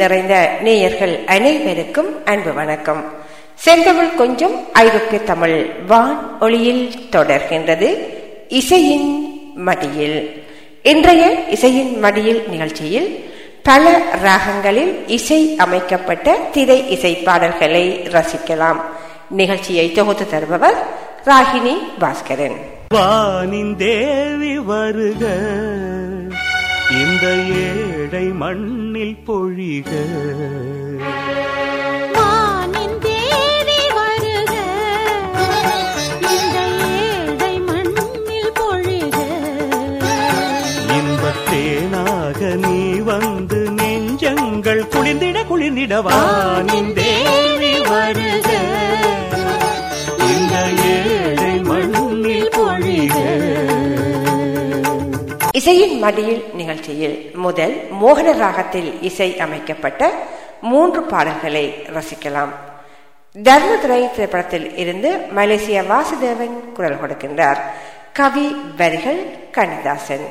நிறைந்த நேயர்கள் அனைவருக்கும் அன்பு வணக்கம். செந்தமிழ் கொஞ்சம் ஐரோப்பிய தமிழ் வான் ஒளியில் தொடர்கின்றது. இசையின் மடியில். இன்றைய இசையின் மடியில் நிகழ்ச்சியில் பல ராகங்களில் இசை அமைக்கப்பட்ட திரை இசை பாடல்களை ரசிக்கலாம். நிகழ்ச்சியை தொகுத்து தருபவர் ராகினி பாஸ்கரன். வானின் தேவி வருக. இந்த ஏழை மண்ணில் பொழிக. நீ வந்து நெஞ்சங்கள் குளிர்ந்திட குளிர்ந்திட வானின் தேவி வருக. இசையின் மடியில் நிகழ்ச்சியில் முதல் மோகன ராகத்தில் இசை அமைக்கப்பட்ட மூன்று பாடல்களை ரசிக்கலாம். தர்மதுரை திரைப்படத்தில் இருந்து மலேசிய வாசுதேவன் குரல் கொடுக்கின்றார். கவி வரிகள் கணிதாசன்.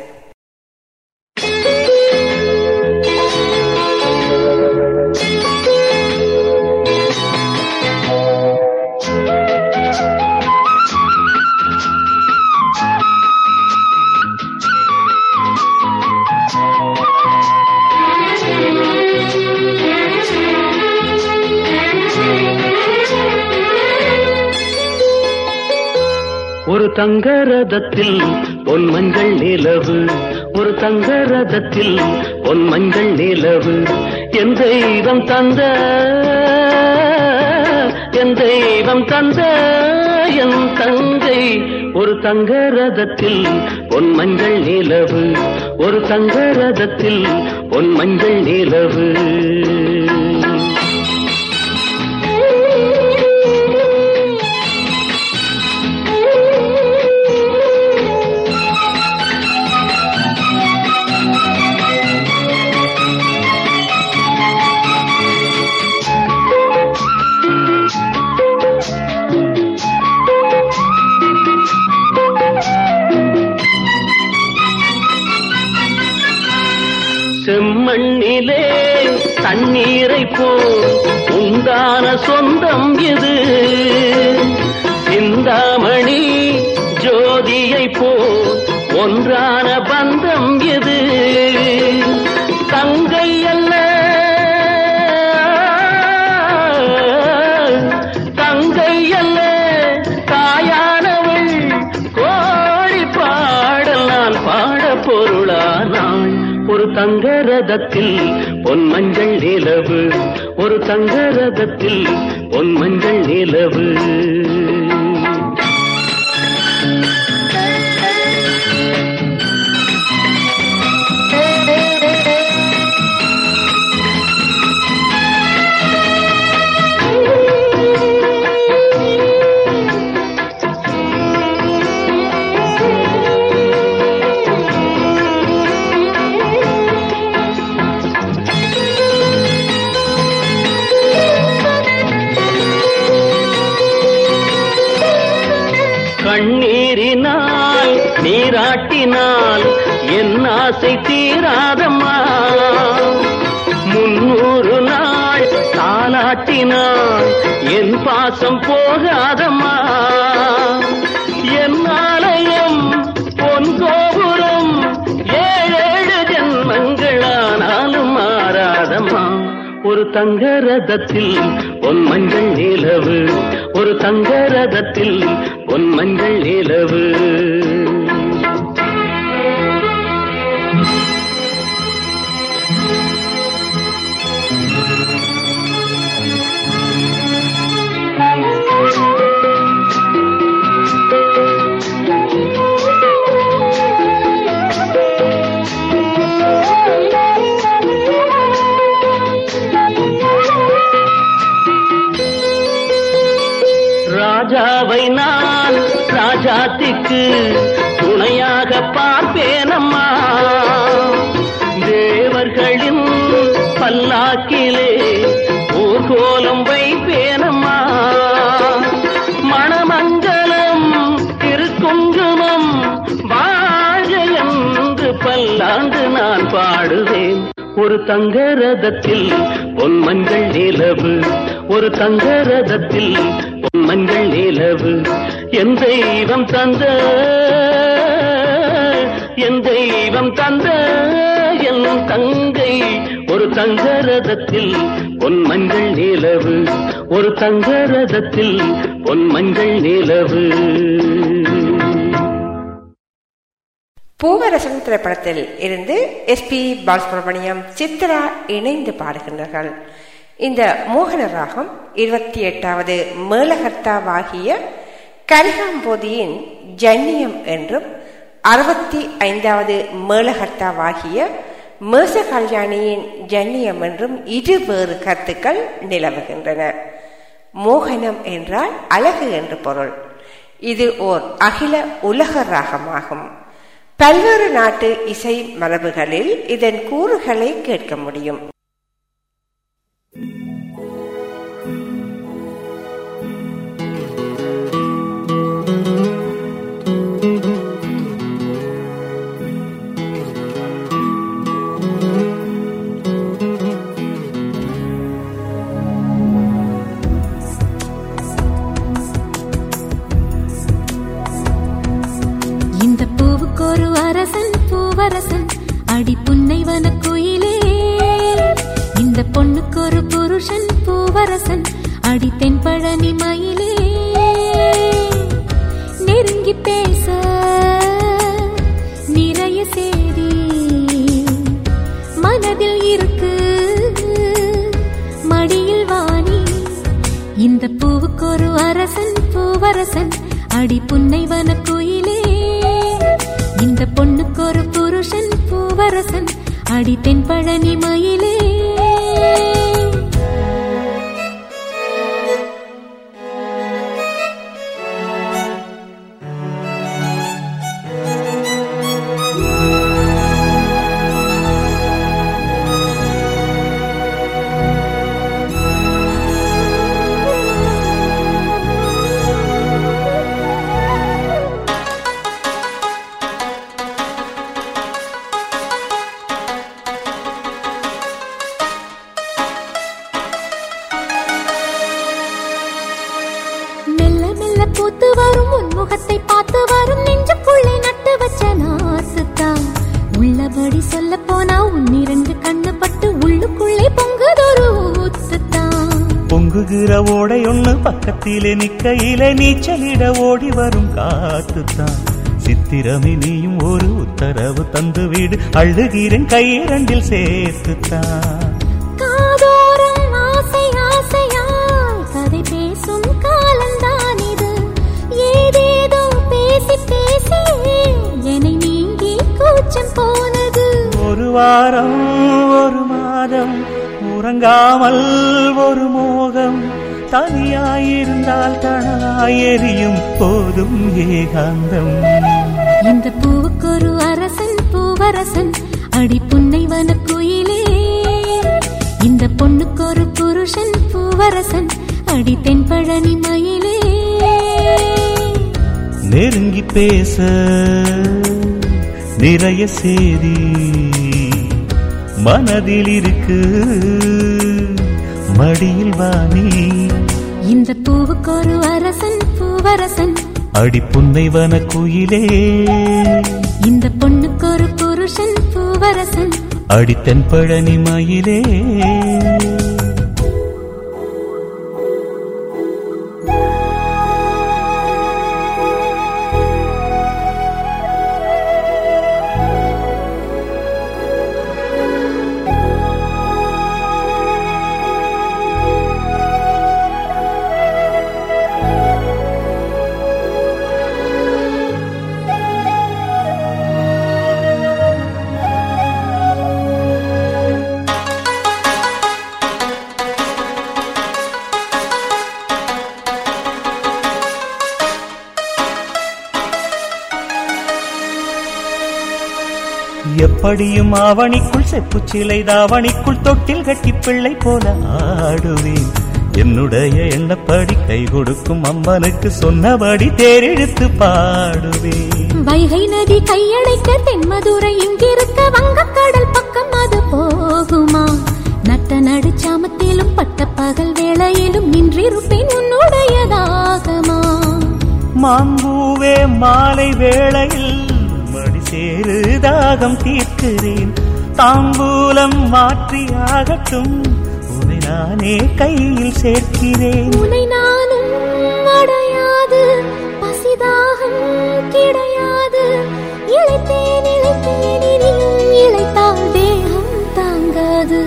தங்க ரதத்தில் பொன் மஞ்சள் நிலவு. ஒரு தங்க ரதத்தில் பொன் மஞ்சள் நிலவு. என் தெய்வம் தந்த என் தெய்வம் தந்த என் தங்கை. ஒரு தங்க ரதத்தில் பொன் மஞ்சள் நிலவு. ஒரு தங்க ரதத்தில் பொன் மஞ்சள் நிலவு. உண்டான சொந்தம் இது. சிந்தாமணி ஜோதியை போ ஒன்றான பந்தம் இது. தங்கை அல்ல. தங்கை அல்ல. தாயானவள். கோடி பாடல் நான் பாட பொருளானாள் ஒரு தங்க ரதத்தில் பொன் மஞ்சள் நிலவு ஒரு தங்க ரதத்தில் பொன் மஞ்சள் நிலவு. தங்க ரதத்தில் பொன் மஞ்சள் நிலவு. ஒரு தங்க ரதத்தில் பொன் மஞ்சள் நிலவு. ஒரு தங்க ரதத்தில் பொன்மஞ்சள் நிலவு. ஒரு தங்க ரதத்தில் பொன்மஞ்சள் நிலவு. என் தெய்வம் தந்த என் தெய்வம் தந்த என் தங்கை. ஒரு தங்க ரதத்தில் பொன்மஞ்சள் நிலவு. ஒரு தங்க ரதத்தில் பொன்மஞ்சள் நிலவு. பூவரசன் திரைப்படத்தில் இருந்து எஸ் பி பாலசுப்ரமணியம் சித்ரா இணைந்து பாடுகின்றார்கள். இந்த மோகன ராகம் இருபத்தி எட்டாவது மேலகர்த்தாவாகிய கரிகாம்போதியின் ஜன்னியம் என்றும் அறுபத்தி ஐந்தாவது மேலகர்த்தாவாகிய மேச கல்யாணியின் ஜன்னியம் என்றும் இரு வேறு கருத்துக்கள் நிலவுகின்றன. மோகனம் என்றால் அழகு என்று பொருள். இது ஓர் அகில உலக ராகமாகும். பல்வேறு நாட்டு இசை மரபுகளில் இதன் கூறுகளை கேட்க முடியும். இந்த அரசன் பூவரசன் அடி புன்னைவன குயிலே இந்த பொண்ணுக்கு ஒரு புருஷன் பூவரசன் அடி தென்பழனி மயிலே. நெருங்கி பேச நிறைய சேரி மனதில் இருக்கு. மடியில் வாணி இந்த பூவுக்கு ஒரு அரசன் பூவரசன் அடி புன்னைவன குயிலே பூவரசன் பழனி மயிலே பக்கத்திலே நிக்கையிலே நீச்சலிட ஓடி வரும் காத்துத்தான். சித்திரமே நீயும் ஒரு உத்தரவு தந்து வீடு அழுகிறேன் கையிரண்டில் சேர்த்துத்தான். ஒரு வாரம் ஒரு மாதம் உறங்காமல் ஒரு தனியாயிருந்தால் தனலாய் எரியும் போதும் ஏகாந்தம். இந்த பூவுக்கு ஒரு அரசன் பூவரசன் அடி புன்னைவன குயிலே இந்த பொண்ணுக்கு ஒரு புருஷன் பூவரசன் அடி தென்பழனி மயிலே. நெருங்கி பேச நிறைய சேதி மனதில் இருக்கு. மடியில் வாணி இந்த பூவுக்கு ஒரு அரசன் பூவரசன். அடி புன்னைவன குயிலே. இந்த பொண்ணுக்கு ஒரு புருஷன் பூவரசன். அடி தென்பழனி மயிலே எப்படியும் ஆவணிக்குள் செப்புச் சிலை தாவணிக்குள் தொட்டில் கட்டி பிள்ளை போல ஆடுவேன். என்னுடைய எண்ணப்படி கை கொடுக்கும் அம்மனுக்கு சொன்னபடி தேரெடுத்து பாடுவேன். வைகை நதி கையடைக்க தென்மதுரை இங்கிருக்க வங்கக்கடல் பக்கம் அது போகுமா? நட்ட நடுச்சாமத்திலும் பட்ட பகல் வேளையிலும் நின்றிருப்பேன் உன்னுடையதாகமா? மாம்பூவே மாலை வேளையில் மடி சேரு தாகம் தீர்க்கிறேன் தாம்பூலம் மாற்றியாகட்டும் உன்னை நானே கையில் சேர்க்கிறேன். உனை நானும் அடையாது. பசிதாகம் கிடையாது. இழைத்தேன் இழைத்தேன் இனியும் இழைத்தால் தேகம் தாங்காது.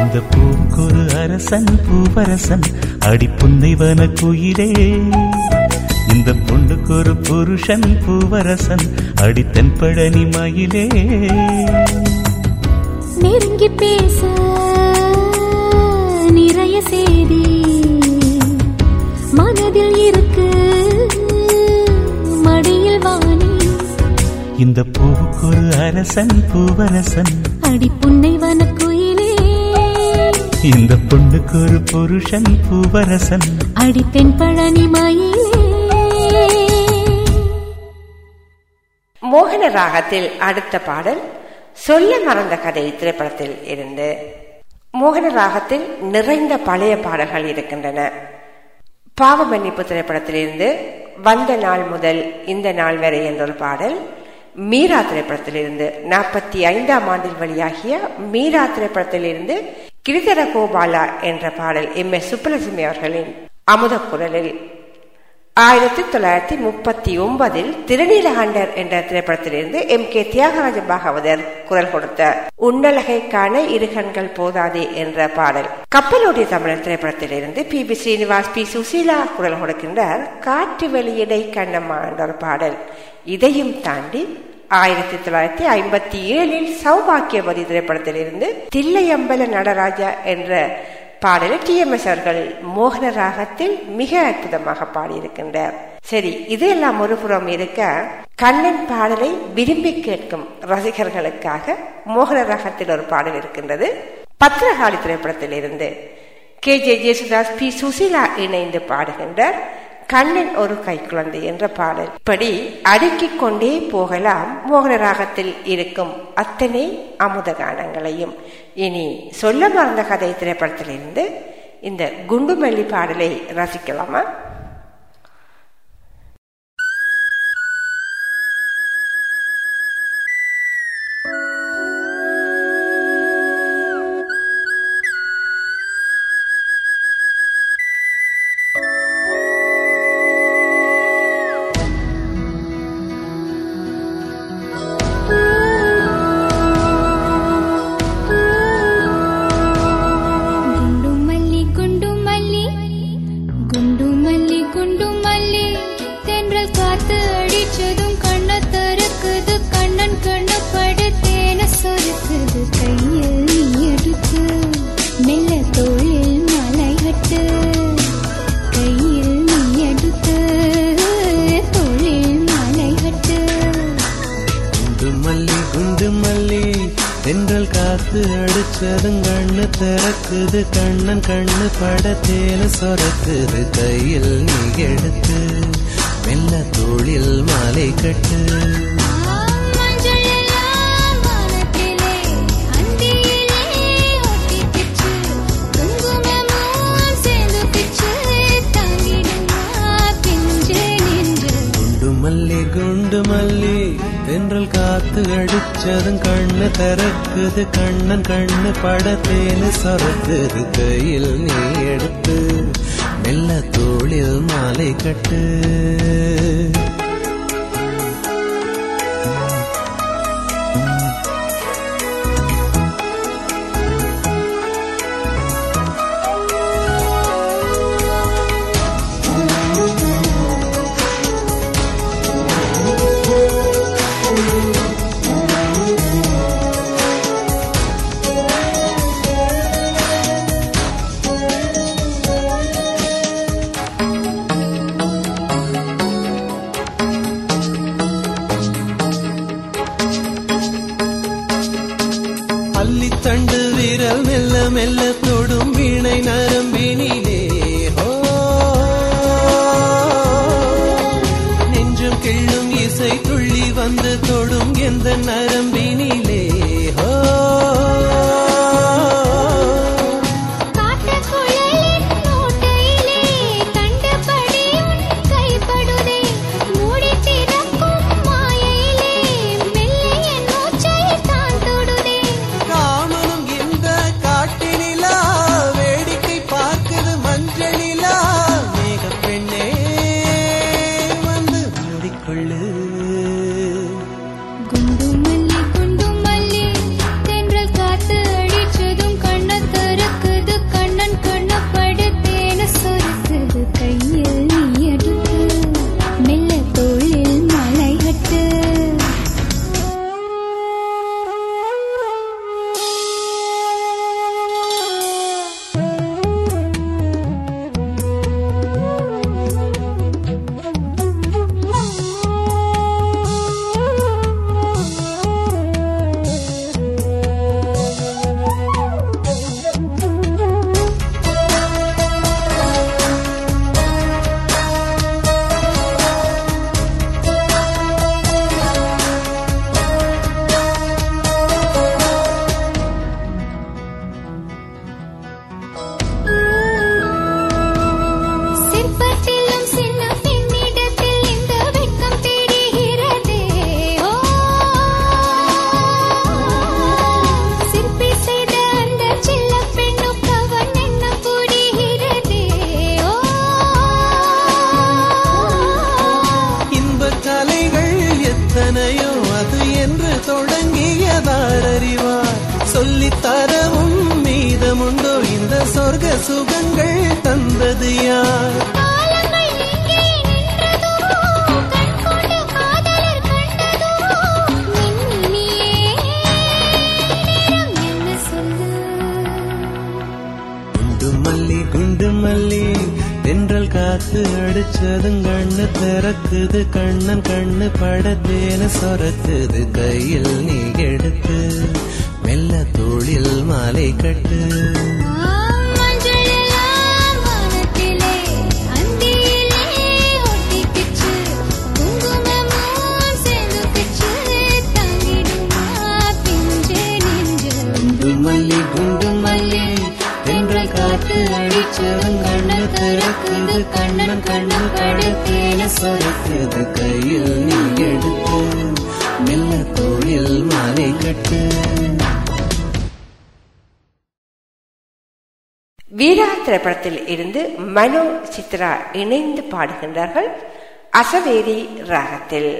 இந்த பூக்குரு அரசன் பூவரசன் அடிப்புன்னைவன குயிலே இந்த பொண்ணுக்கு ஒரு புருஷன் பூவரசன் அடி தென்பழனி மயிலே. நெருங்கி பேச நிறைய செய்தி மனதில் இருக்கு மடியில் வாணி. இந்த பூவுக்கொரு அரசன் பூவரசன். அடி புன்னை வனக்குயிலே. இந்த பொண்ணுக்கு ஒரு புருஷன் பூவரசன். அடி தென் பழனி மயிலே. ராகத்தில் அடுத்த பாடல் சொல்ல மறந்த கதை திரைப்படத்தில் இருந்து. மோகன ராகத்தில் நிறைந்த பழைய பாடல்கள் இருக்கின்றன. பாவ மன்னிப்பு திரைப்படத்திலிருந்து வந்த நாள் முதல் இந்த நாள் வரை என்ற ஒரு பாடல் மீரா திரைப்படத்திலிருந்து நாற்பத்தி ஐந்தாம் ஆண்டில் வெளியாகிய மீரா திரைப்படத்திலிருந்து கிரிதர கோபாலா என்ற பாடல் எம் எஸ் சுப்பலட்சுமி அவர்களின் அமுத குரலில் ஆயிரத்தி தொள்ளாயிரத்தி முப்பத்தி ஒன்பதில் திருநீலகண்டர் என்ற திரைப்படத்திலிருந்து எம் கே தியாகராஜ பாகவதர் குரல் கொடுத்த உன்னலகைக்கான இருகண்கள் போதாதே என்ற பாடல். கப்பலோடிய தமிழர் திரைப்படத்திலிருந்து P. B Srinivas P. Susheela குரல் கொடுக்கின்றார். காற்று வெளியிடை கண்ணம்மா என்ற ஒரு பாடல். இதையும் தாண்டி ஆயிரத்தி தொள்ளாயிரத்தி ஐம்பத்தி ஏழில் சௌபாக்கியவதி திரைப்படத்திலிருந்து தில்லையம்பல நடராஜா என்ற பாடலை டி எம் எஸ் அவர்கள் மோகன ராகத்தில் மிக அற்புதமாக பாடியிருக்கின்றார். சரி இது எல்லாம் ஒரு புறம் இருக்க கண்ணன் பாடலை விரும்பி கேட்கும் ரசிகர்களுக்காக மோகன ராகத்தில் ஒரு பாடல் இருக்கின்றது. பத்திரகாளி திரைப்படத்தில் இருந்து K. J. Yesudas P. Susheela இணைந்து பாடுகின்றார். கண்ணின் ஒரு கைக்குழந்தை என்ற பாடல். இப்படி அடுக்கிக் கொண்டே போகலாம் மோகன ராகத்தில் இருக்கும் அத்தனை அமுத கானங்களையும். இனி சொல்ல மறந்த கதை திரைப்படத்திலிருந்து இந்த குண்டுமல்லி பாடலை ரசிக்கலாமா? இணைந்து பாடுகின்றார்கள் அசவேரி ராகத்தில்.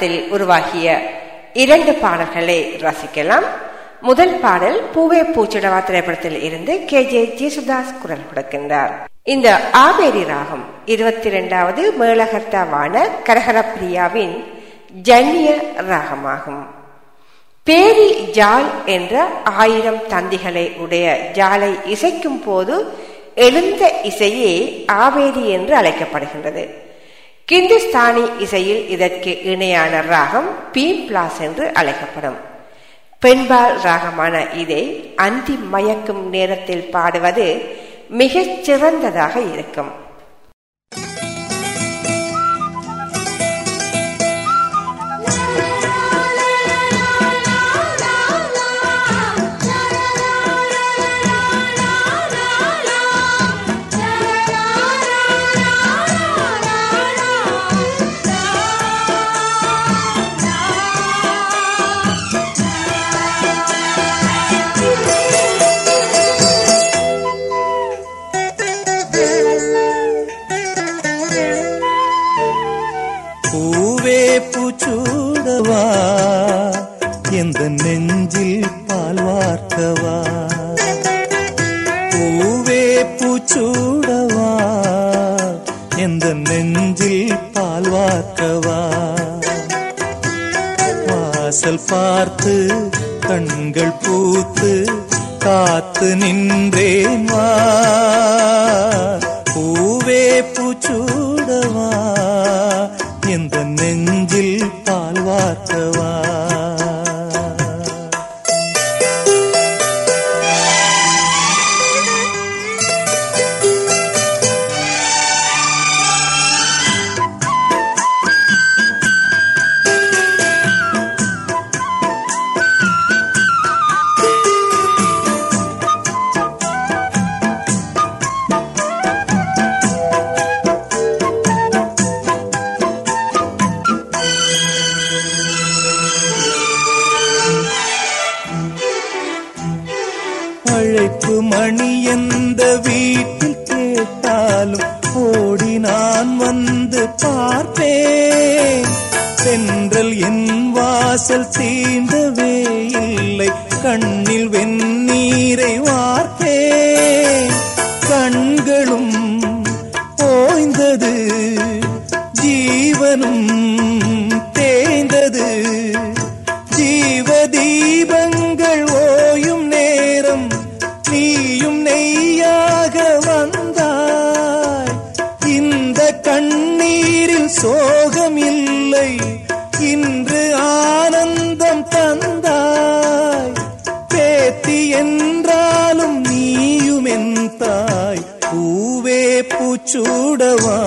காலத்தில் உருவாகிய இரண்டு பாடல்களை ரசிக்கலாம். முதல் பாடல் பூவே பூச்சிடவா திரைப்படத்தில் இருந்து கே. ஜே. ஜேசுதாஸ் குரல் கொடுக்கின்றார். இந்த ஆவேரி ராகம் இருபத்தி இரண்டாவது மேலகர்த்தாவான கரகரப்பிரியாவின் ஜன்னிய ராகமாகும். பேரி ஜால் என்ற ஆயிரம் தந்திகளை உடைய ஜாலை இசைக்கும் போது எழுந்த இசையே ஆவேரி என்று அழைக்கப்படுகின்றது. கிந்துஸ்தானி இசையில் இதற்கு இணையான ராகம் பீம் பிளாஸ் என்று அழைக்கப்படும். பெண்பால் ராகமான இதை அந்தி மயக்கும் நேரத்தில் பாடுவது மிகச் சிறந்ததாக இருக்கும். சோகம் இல்லை இன்று ஆனந்தம் தந்தாய். பேத்தி என்றாலும் நீயும் என் தாய். பூவே பூச்சூடவா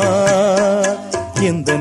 எந்த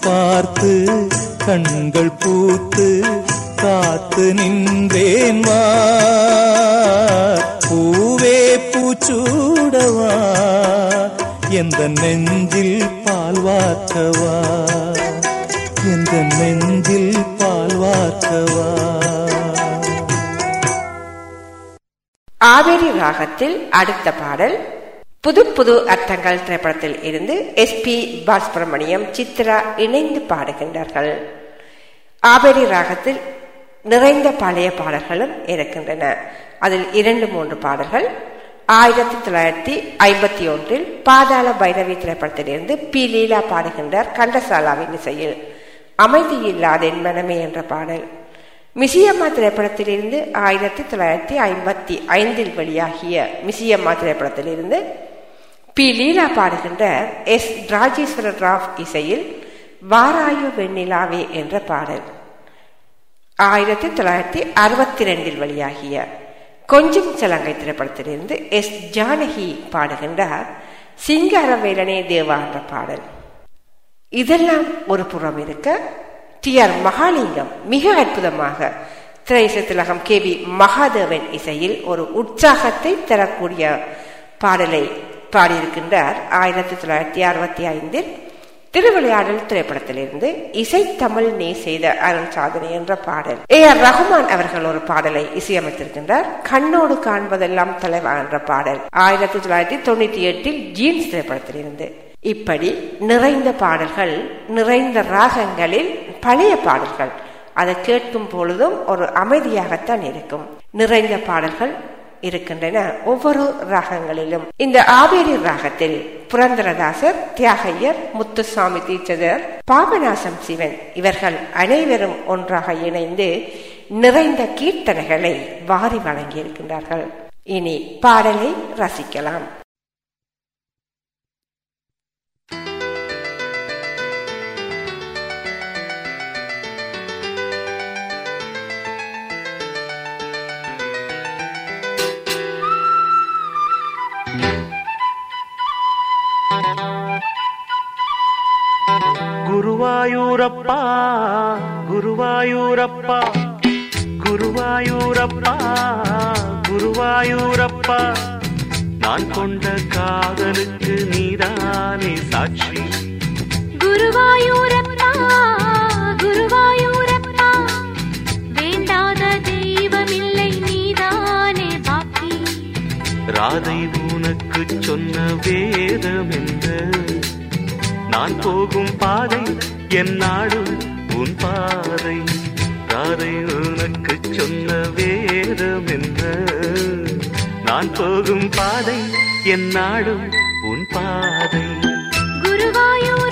பார்த்து கண்கள் பூத்து காத்து நின்றேன் வா. பூவே பூச்சூடவா. எந்த நெஞ்சில் பால் வார்க்கவா. எந்த நெஞ்சில் பால் வார்க்கவா. ஆவேரி ராகத்தில் அடுத்த பாடல் புது புது அர்த்தங்கள் திரைப்படத்தில் இருந்து எஸ் பி பாலசுப்ரமணியம் சித்ரா இணைந்து பாடுகின்றார்கள். ஆபேரி ராகத்தில் நிறைந்த பழைய பாடல்களும் இருக்கின்றன. அதில் இரண்டு மூன்று பாடல்கள் ஆயிரத்தி தொள்ளாயிரத்தி ஐம்பத்தி ஒன்றில் பாதாள பைரவி திரைப்படத்திலிருந்து பி லீலா பாடுகின்றார் கண்டசாலாவின் இசையில். அமைதி இல்லாதேன் மனமே என்ற பாடல். மிசியம்மா திரைப்படத்திலிருந்து ஆயிரத்தி தொள்ளாயிரத்தி ஐம்பத்தி ஐந்தில் வெளியாகிய மிசியம்மா திரைப்படத்திலிருந்து பி லீலா பாடுகின்ற எஸ் ராஜேஸ்வர ராவ் இசையில் வாராயு வெண்ணிலாவே என்ற பாடல். ஆயிரத்தி தொள்ளாயிரத்தி அறுபத்தி ரெண்டில் வெளியாகிய கொஞ்சம் சலங்கை திரைப்படத்திலிருந்து எஸ் ஜானகி பாடுகின்றார் சிங்காரவேலனே தேவா என்ற பாடல். இதெல்லாம் ஒரு புறம் இருக்க டி ஆர் மகாலிங்கம் மிக அற்புதமாக திரைச திலகம் கே வி மகாதேவன் இசையில் ஒரு உற்சாகத்தை தரக்கூடிய பாடலை பாடியிருக்கின்றார். ஆயிரத்தி தொள்ளாயிரத்தி அறுபத்தி ஐந்தில் திருவிளையாடல் திரைப்படத்திலிருந்து இசை தமிழ் நீ செய்த அருள் சாதனை என்ற பாடல். ஏ ஆர் ரகுமான் அவர்கள் ஒரு பாடலை இசையமைத்திருக்கின்றார். கண்ணோடு காண்பதெல்லாம் தலைவா என்ற பாடல். ஆயிரத்தி தொள்ளாயிரத்தி தொண்ணூத்தி எட்டில் ஜீன்ஸ் திரைப்படத்திலிருந்து. இப்படி நிறைந்த பாடல்கள் நிறைந்த ராகங்களில் பழைய பாடல்கள் அதை கேட்கும் பொழுதும் ஒரு அமைதியாகத்தான் இருக்கும். நிறைந்த பாடல்கள் இருக்கின்றன ஒவ்வொரு ராகங்களிலும். இந்த ஆவேரி ராகத்தில் புரந்தரதாசர் தியாகையர் முத்துசாமி தீட்சதர் பாபநாசம் சிவன் இவர்கள் அனைவரும் ஒன்றாக இணைந்து நிறைந்த கீர்த்தனைகளை வாரி வழங்கியிருக்கின்றார்கள். இனி பாடலை ரசிக்கலாம். குருவாயூரப்பா குருவாயூரப்பா குருவாயூரப்பா குருவாயூரப்பா. நான் கொண்ட காதலுக்கு நீதானே சாட்சி. குருவாயூரப்பா குருவாயூரப்பா. வேண்டாத தெய்வமில்லை நீதானே பாக்கி ராதை உனக்கு சொன்ன வேதம் என்ன நான் போகும் பாதை என் நாடு உன் பாதை. ராதை உனக்கு சொன்ன வேதம் என்ன நான் போகும் பாதை என் நாடு உன் பாதை. குருவாயூர்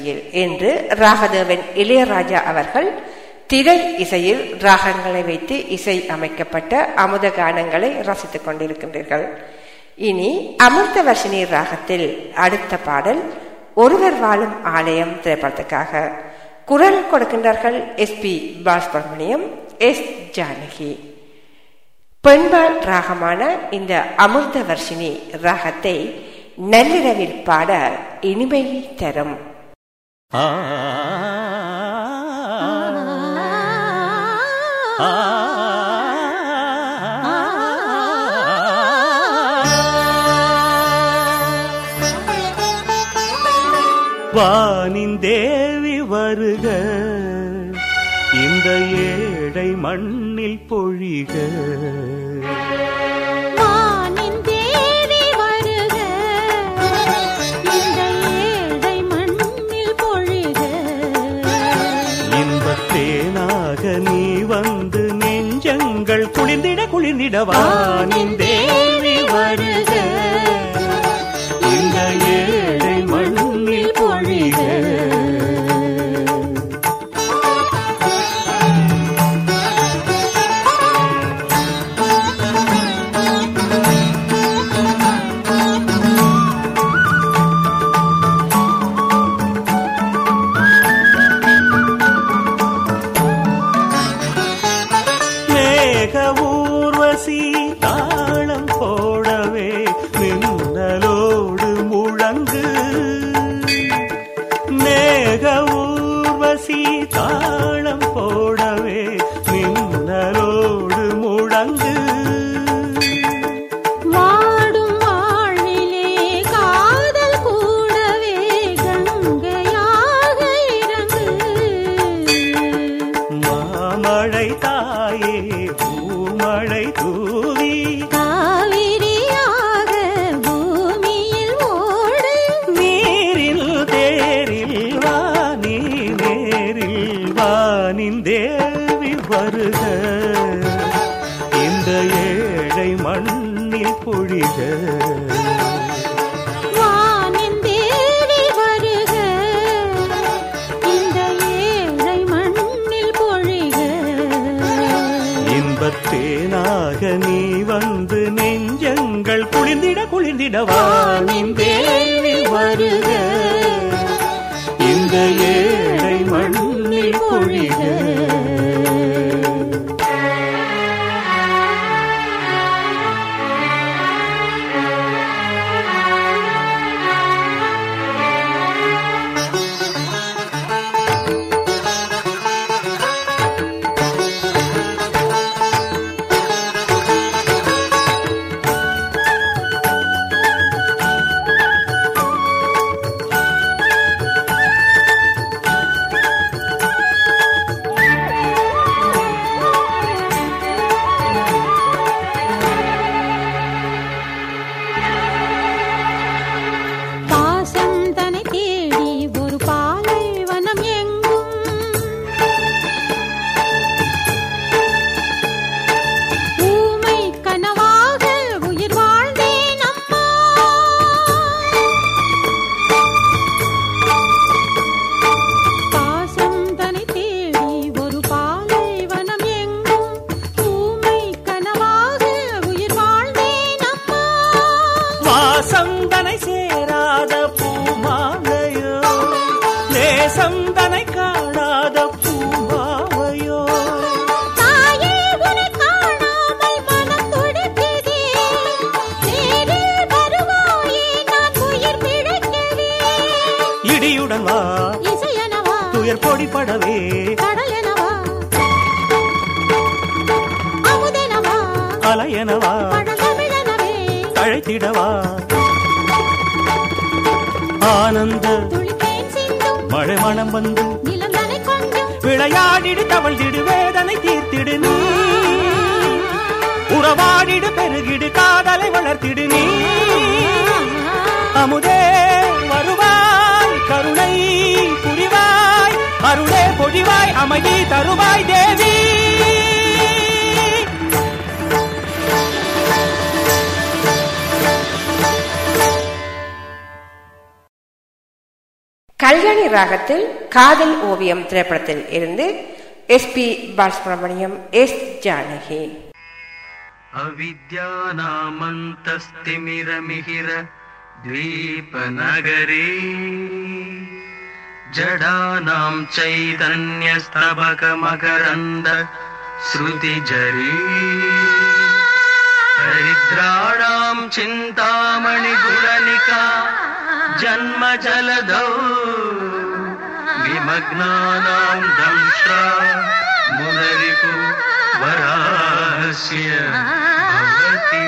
மடியில் என்று ராகதேவன் இளையராஜா அவர்கள் திரை இசையில் ராகங்களை வைத்து இசை அமைக்கப்பட்ட அமுத கானங்களை ரசித்துக் கொண்டிருக்கின்றீர்கள். இனி அமிர்த வர்ஷினி ராகத்தில் அடுத்த பாடல் ஒருவர் வாழும் ஆலயம் திரைப்படத்துக்காக. குரல் கொடுக்கின்றார்கள் S P Balasubrahmanyam S Janaki. பெண்பால் ராகமான இந்த அமிர்த வர்ஷினி ராகத்தை நள்ளிரவில் பாட இனிமையை தரும். ஆ. வானின் தேவி வருக. இந்த ஏழை மண்ணில் பொழிக. குளிர்ந்திட குளிர்ந்திடவா நின் தேவி வருக. இந்த ஏழை மண்ணில் பொழிக. அமைதி தருவாய் தேவி. கல்யாணி ராகத்தில் காதல் ஓவியம் திரைப்படத்தில் இருந்து S P Balasubrahmanyam S Janaki. अविद्यानामन्तस्तिमिरमिहिर द्वीपनगरे जडानाम् चैतन्यस्तबकमकरन्द श्रुतिजरी दरिद्राणां चिन्तामणिपुरलिका जन्मजलधौ। विमग्नानां दन्ता मुदरितु वरास्य भवति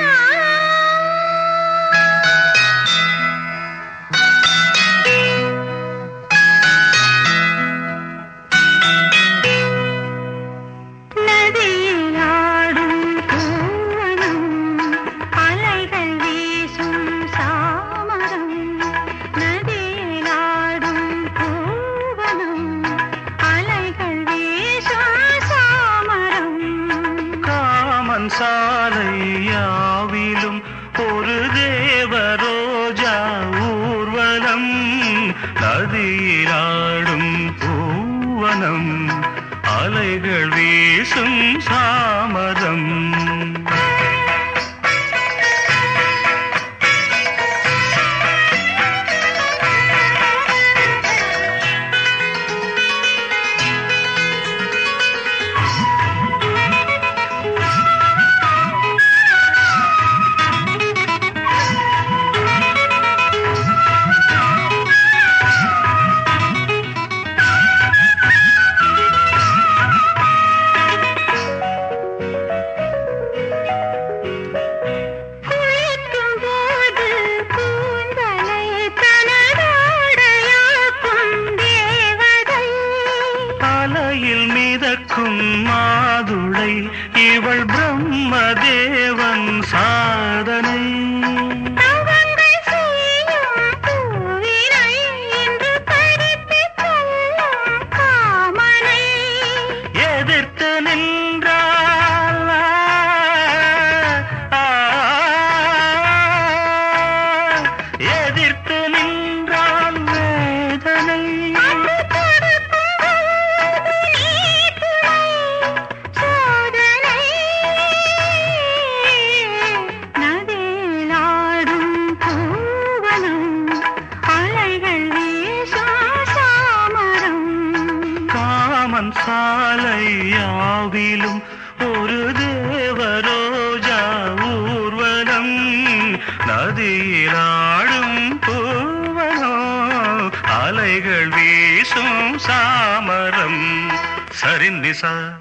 సరిసా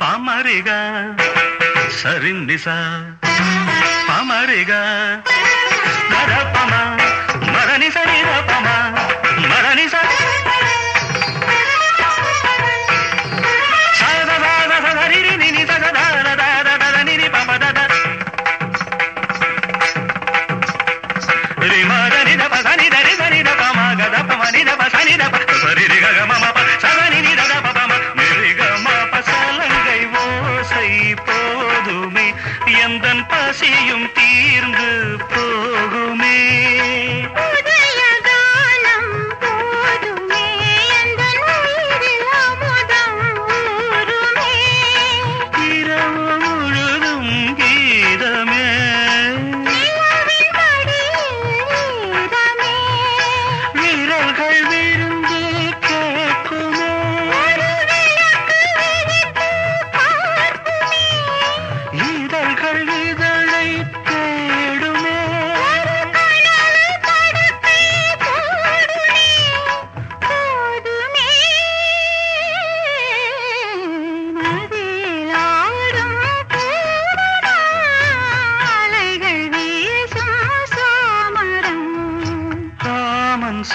పమరిగా? సరిందిసా? పమరిగా? గరపమా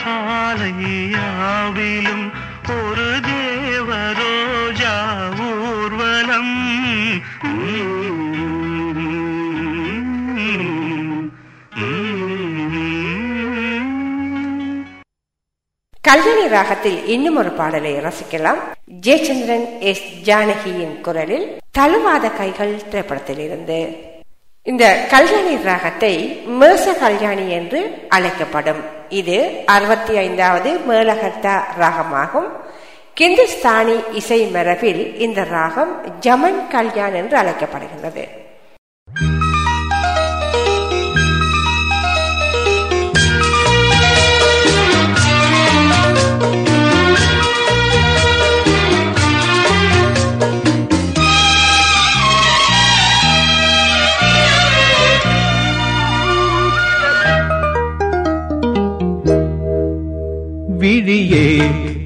சாலையாவிலும் ஒரு தேவரோஜா ஊர்வலம் கல்யாணி ராகத்தில் இன்னும் ஒரு பாடலை ரசிக்கலாம். ஜெயச்சந்திரன் எஸ். ஜானகியின் குரலில் தழுவாத கைகள் திரைப்படத்தில் இருந்து இந்த கல்யாணி ராகத்தை மேச கல்யாணி என்று அழைக்கப்படும். இது அறுபத்தி ஐந்தாவது மேலகர்த்தா ராகமாகும். கிந்துஸ்தானி இசை மரபில் இந்த ராகம் ஜமன் கல்யாண் என்று அழைக்கப்படுகின்றது. விழியே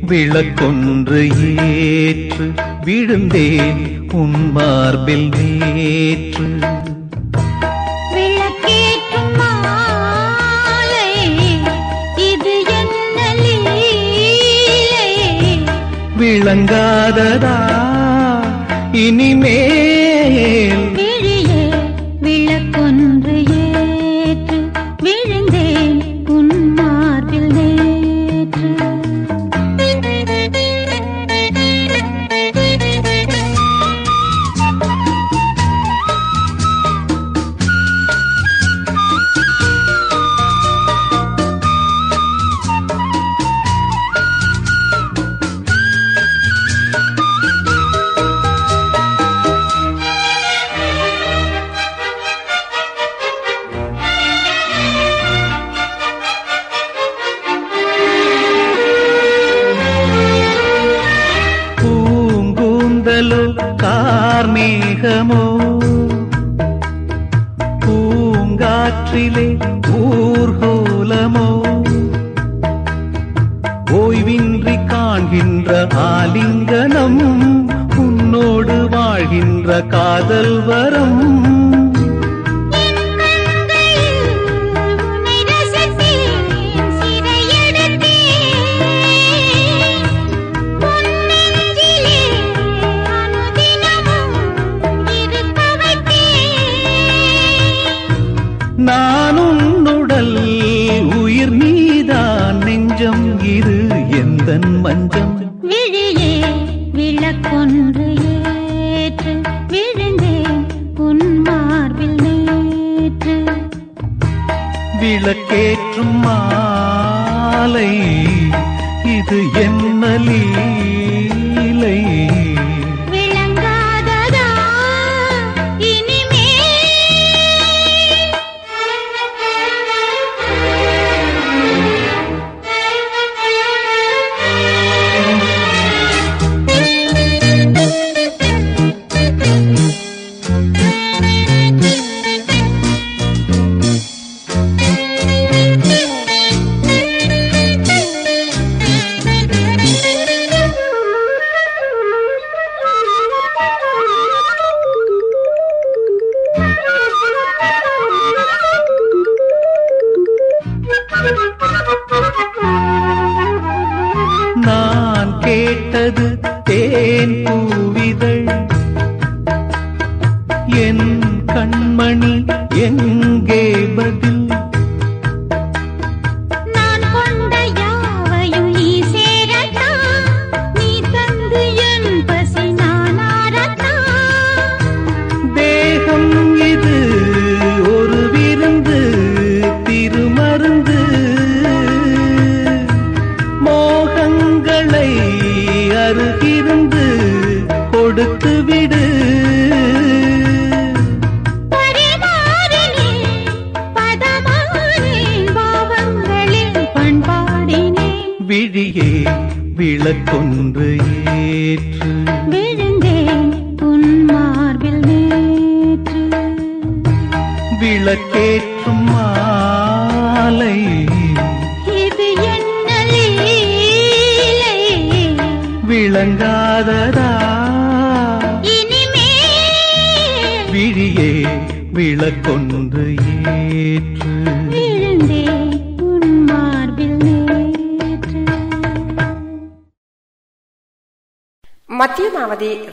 விளக்கொன்று ஏற்று விழுந்தேன் உன் மார்பில் நேற்று. விளங்காததா இனிமேல்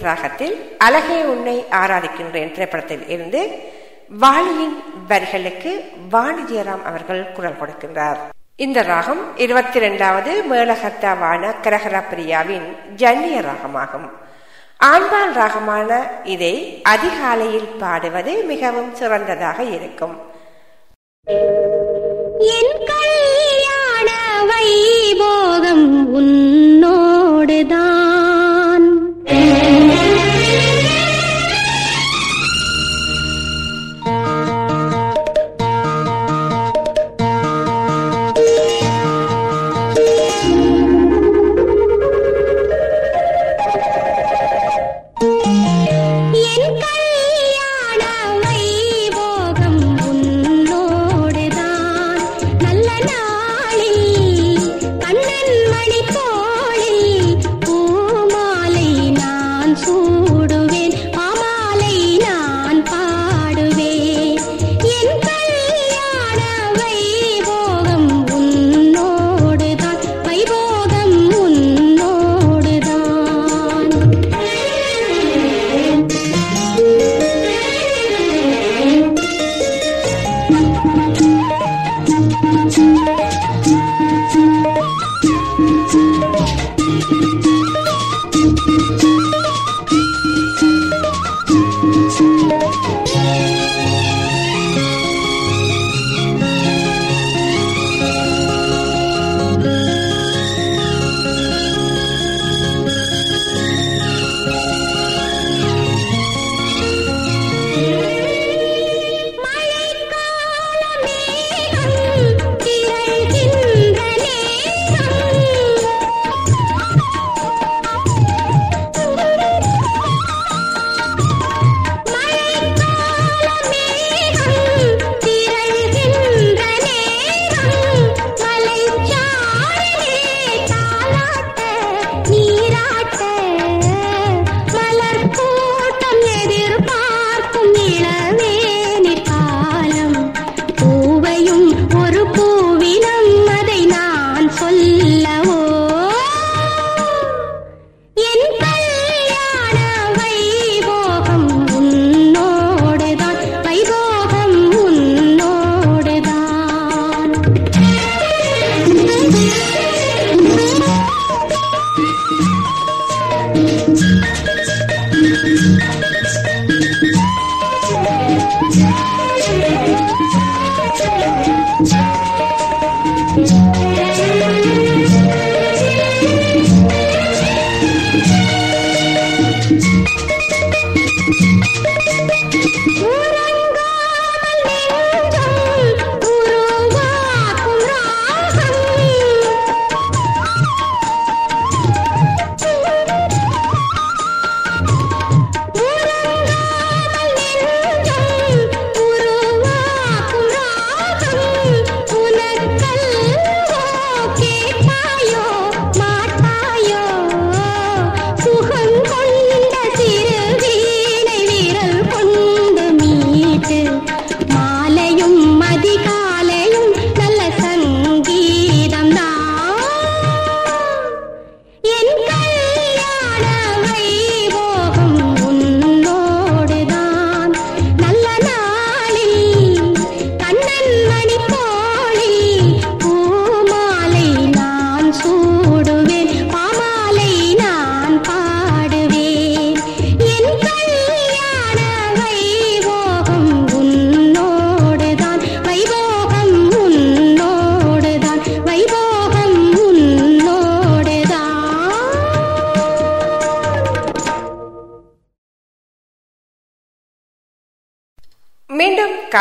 ராகத்தில் அழகே உன்னை ஆராதிக்கின்ற திரைப்படத்தில் இருந்து வாலியின் வரிகளுக்கு வாணிஜியராம் அவர்கள் குரல் கொடுக்கின்றார். இந்த ராகம் இருபத்தி இரண்டாவது மேலகத்தாவான கரகரப்பிரியாவின் ஜன்னிய ராகமாகும். ஆண்பால் ராகமான இதை அதிகாலையில் பாடுவது மிகவும் சிறந்ததாக இருக்கும்.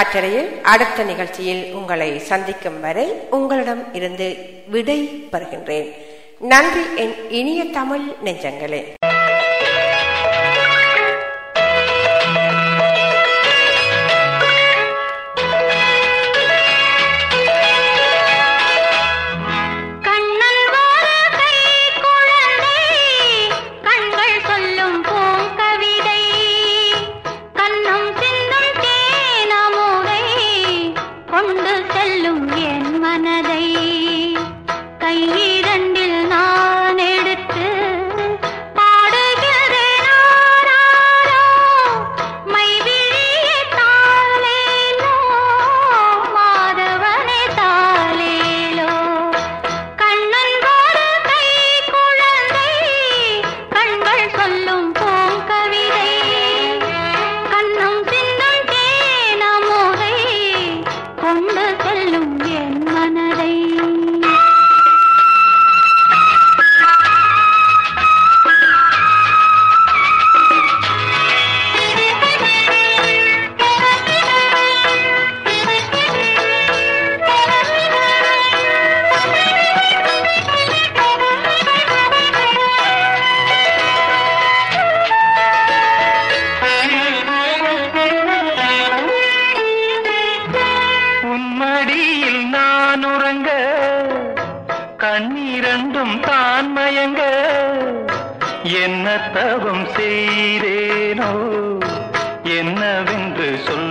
காற்றறையில் அடுத்த நிகழ்ச்சியில் உங்களை சந்திக்கும் வரை உங்களிடம் இருந்து விடை பெறுகின்றேன். நன்றி என் இனிய தமிழ் நெஞ்சங்களே. கண்ணீரண்டும் தான் மயங்க. என்ன தவம் செய்தேனோ? என்னவென்று சொல்ல